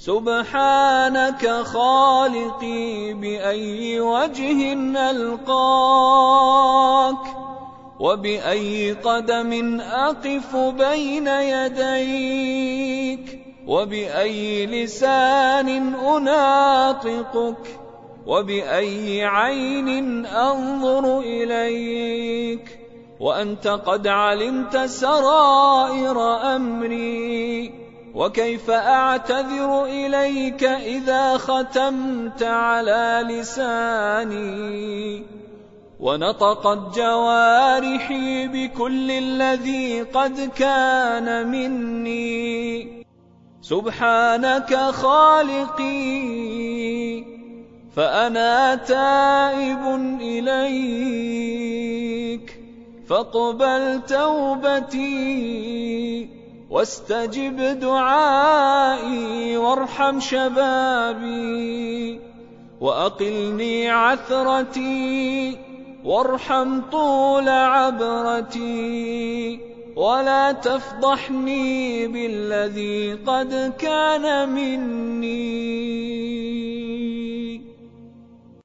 سبحانك خالقي بأي وجه ألقاك وبأي قدم أقف بين يديك وبأي لسان أناطقك وبأي عين أنظر إليك وأنت قد علمت سرائر أمري وكيف أعتذر إليك إذا ختمت على لساني ونطقت جوارحي بكل الذي قد كان مني سبحانك خالقي فأنا تائب إليك فاقبل توبتي واستجب دعائي وارحم شبابي وأقلني عثرتي وارحم طول عبرتي ولا تفضحني بالذي قد كان مني.